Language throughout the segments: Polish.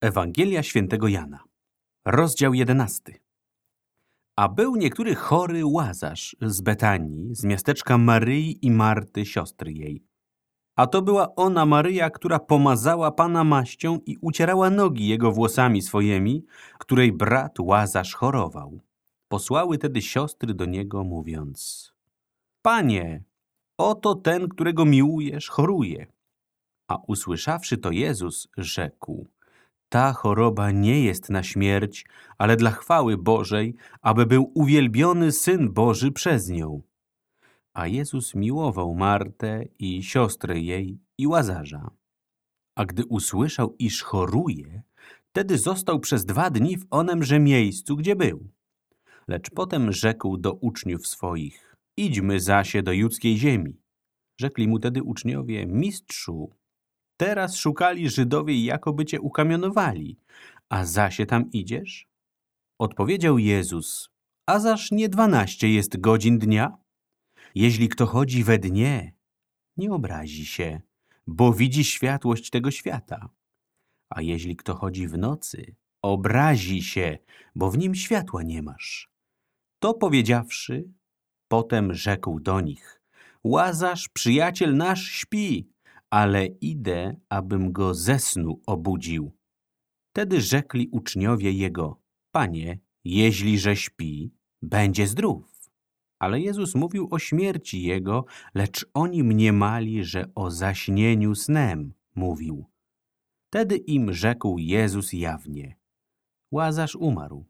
Ewangelia świętego Jana, rozdział jedenasty. A był niektóry chory Łazarz z Betanii, z miasteczka Maryi i Marty, siostry jej. A to była ona Maryja, która pomazała Pana maścią i ucierała nogi jego włosami swojemi, której brat Łazarz chorował. Posłały tedy siostry do niego, mówiąc Panie, oto ten, którego miłujesz, choruje. A usłyszawszy to Jezus, rzekł ta choroba nie jest na śmierć, ale dla chwały Bożej, aby był uwielbiony Syn Boży przez nią. A Jezus miłował Martę i siostrę jej i Łazarza. A gdy usłyszał, iż choruje, wtedy został przez dwa dni w onemże miejscu, gdzie był. Lecz potem rzekł do uczniów swoich, idźmy zasie do judzkiej ziemi. Rzekli mu tedy uczniowie, mistrzu, Teraz szukali Żydowie, jakoby cię ukamionowali. A zasie tam idziesz? Odpowiedział Jezus, a zaż nie dwanaście jest godzin dnia? Jeśli kto chodzi we dnie, nie obrazi się, bo widzi światłość tego świata. A jeśli kto chodzi w nocy, obrazi się, bo w nim światła nie masz. To powiedziawszy, potem rzekł do nich, Łazarz, przyjaciel nasz, śpi, ale idę, abym go ze snu obudził. Wtedy rzekli uczniowie jego, Panie, jeśli że śpi, będzie zdrów. Ale Jezus mówił o śmierci jego, lecz oni mniemali, że o zaśnieniu snem mówił. Wtedy im rzekł Jezus jawnie, Łazarz umarł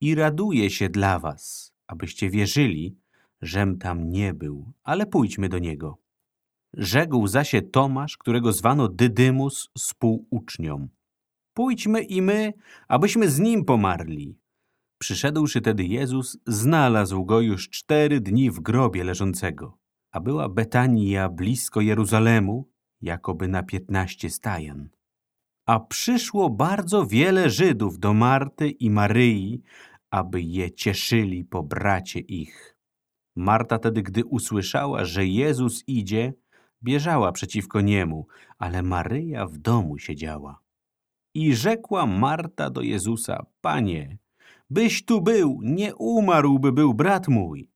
i raduje się dla was, abyście wierzyli, żem tam nie był, ale pójdźmy do niego. Rzekł zasie Tomasz, którego zwano Dydymus współuczniom. Pójdźmy i my, abyśmy z nim pomarli. Przyszedłszy tedy Jezus, znalazł go już cztery dni w grobie leżącego, a była Betania blisko Jeruzalemu, jakoby na piętnaście stajan. A przyszło bardzo wiele Żydów do Marty i Maryi, aby je cieszyli po bracie ich. Marta tedy, gdy usłyszała, że Jezus idzie, bieżała przeciwko niemu, ale Maryja w domu siedziała. I rzekła Marta do Jezusa, Panie, byś tu był, nie umarłby był brat mój.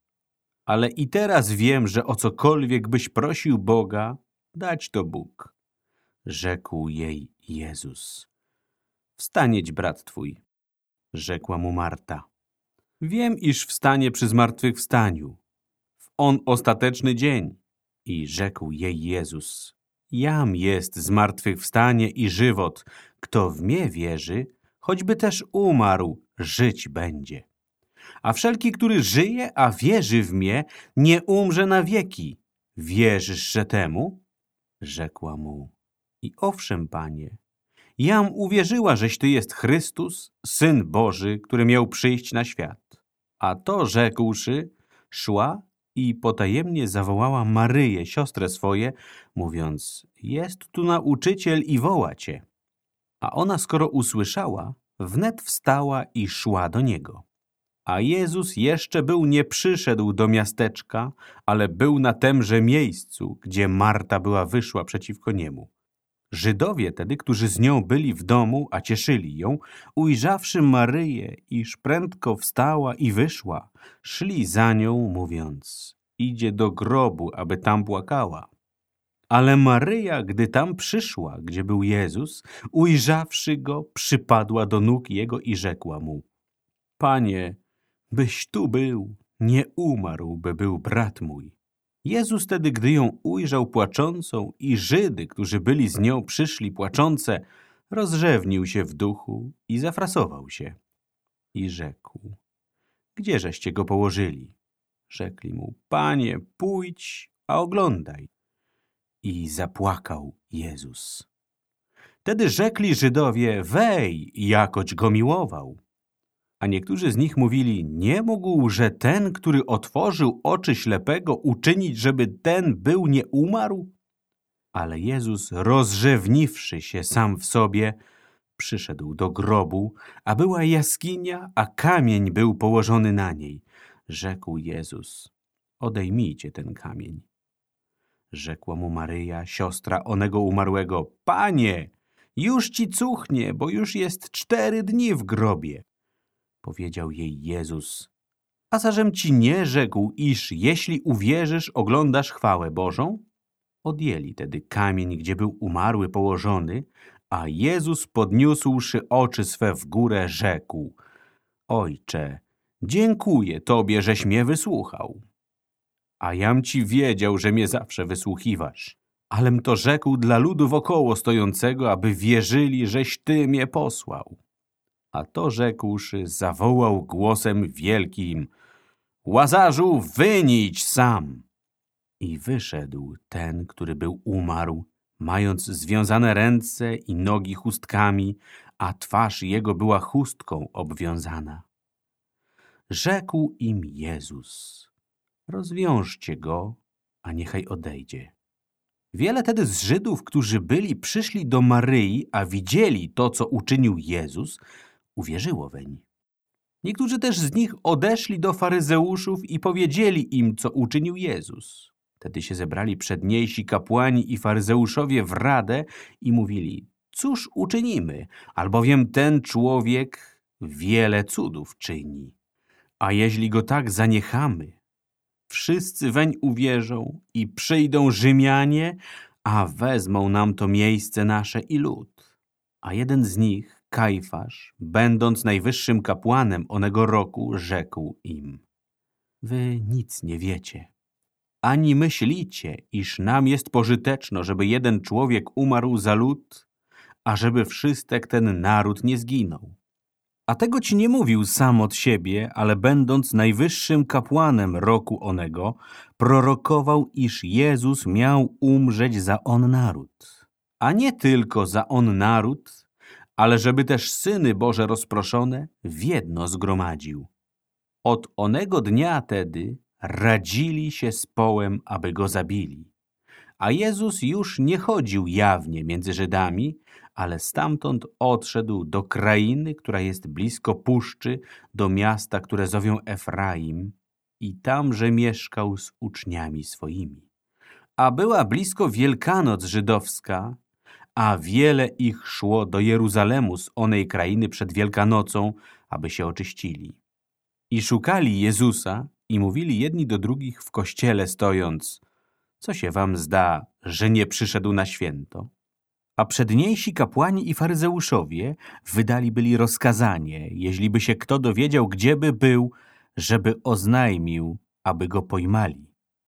Ale i teraz wiem, że o cokolwiek byś prosił Boga, dać to Bóg. Rzekł jej Jezus. Wstanieć brat twój, rzekła mu Marta. Wiem, iż wstanie przy zmartwychwstaniu. W on ostateczny dzień. I rzekł jej Jezus, Jam jest zmartwychwstanie i żywot. Kto w mnie wierzy, choćby też umarł, żyć będzie. A wszelki, który żyje, a wierzy w mnie, nie umrze na wieki. Wierzysz, że temu? Rzekła mu. I owszem, panie, jam uwierzyła, żeś ty jest Chrystus, Syn Boży, który miał przyjść na świat. A to rzekłszy, szła i potajemnie zawołała Maryję, siostrę swoje, mówiąc, jest tu nauczyciel i woła cię. A ona, skoro usłyszała, wnet wstała i szła do niego. A Jezus jeszcze był nie przyszedł do miasteczka, ale był na temże miejscu, gdzie Marta była wyszła przeciwko niemu. Żydowie tedy, którzy z nią byli w domu, a cieszyli ją, ujrzawszy Maryję, iż prędko wstała i wyszła, szli za nią, mówiąc, idzie do grobu, aby tam płakała. Ale Maryja, gdy tam przyszła, gdzie był Jezus, ujrzawszy go, przypadła do nóg jego i rzekła mu, Panie, byś tu był, nie umarł, by był brat mój. Jezus tedy, gdy ją ujrzał płaczącą i Żydy, którzy byli z nią przyszli płaczące, rozrzewnił się w duchu i zafrasował się. I rzekł, gdzieżeście go położyli? Rzekli mu, panie, pójdź, a oglądaj. I zapłakał Jezus. Wtedy rzekli Żydowie, wej, jakoć go miłował. A niektórzy z nich mówili, nie mógł, że ten, który otworzył oczy ślepego, uczynić, żeby ten był nie umarł? Ale Jezus, rozrzewniwszy się sam w sobie, przyszedł do grobu, a była jaskinia, a kamień był położony na niej. Rzekł Jezus, odejmijcie ten kamień. Rzekła mu Maryja, siostra onego umarłego, Panie, Już ci cuchnie, bo już jest cztery dni w grobie. Powiedział jej Jezus. A zażem ci nie rzekł, iż jeśli uwierzysz, oglądasz chwałę Bożą? Odjęli tedy kamień, gdzie był umarły położony, a Jezus podniósłszy oczy swe w górę, rzekł Ojcze, dziękuję Tobie, żeś mnie wysłuchał. A jam ci wiedział, że mnie zawsze wysłuchiwasz. Alem to rzekł dla ludu wokoło stojącego, aby wierzyli, żeś Ty mnie posłał. A to rzekłszy, zawołał głosem wielkim Łazarzu, wynić sam! I wyszedł ten, który był umarł, mając związane ręce i nogi chustkami, a twarz jego była chustką obwiązana. Rzekł im Jezus, rozwiążcie go, a niechaj odejdzie. Wiele tedy z Żydów, którzy byli, przyszli do Maryi, a widzieli to, co uczynił Jezus, uwierzyło weń. Niektórzy też z nich odeszli do faryzeuszów i powiedzieli im, co uczynił Jezus. Wtedy się zebrali przedniejsi kapłani i faryzeuszowie w radę i mówili, cóż uczynimy, albowiem ten człowiek wiele cudów czyni. A jeśli go tak zaniechamy, wszyscy weń uwierzą i przyjdą Rzymianie, a wezmą nam to miejsce nasze i lud. A jeden z nich, Kajfasz, będąc najwyższym kapłanem onego roku, rzekł im, wy nic nie wiecie ani myślicie, iż nam jest pożyteczno, żeby jeden człowiek umarł za lud, a żeby wszystek ten naród nie zginął. A tego ci nie mówił sam od siebie, ale będąc najwyższym kapłanem roku onego, prorokował, iż Jezus miał umrzeć za on naród. A nie tylko za on naród, ale żeby też syny Boże rozproszone w jedno zgromadził. Od onego dnia tedy radzili się z połem, aby go zabili. A Jezus już nie chodził jawnie między Żydami, ale stamtąd odszedł do krainy, która jest blisko puszczy, do miasta, które zowią Efraim i tamże mieszkał z uczniami swoimi. A była blisko Wielkanoc żydowska, a wiele ich szło do Jeruzalemu z onej krainy przed Wielkanocą, aby się oczyścili. I szukali Jezusa i mówili jedni do drugich w kościele stojąc, co się wam zda, że nie przyszedł na święto? A przedniejsi kapłani i faryzeuszowie wydali byli rozkazanie, jeśli by się kto dowiedział, gdzie by był, żeby oznajmił, aby go pojmali.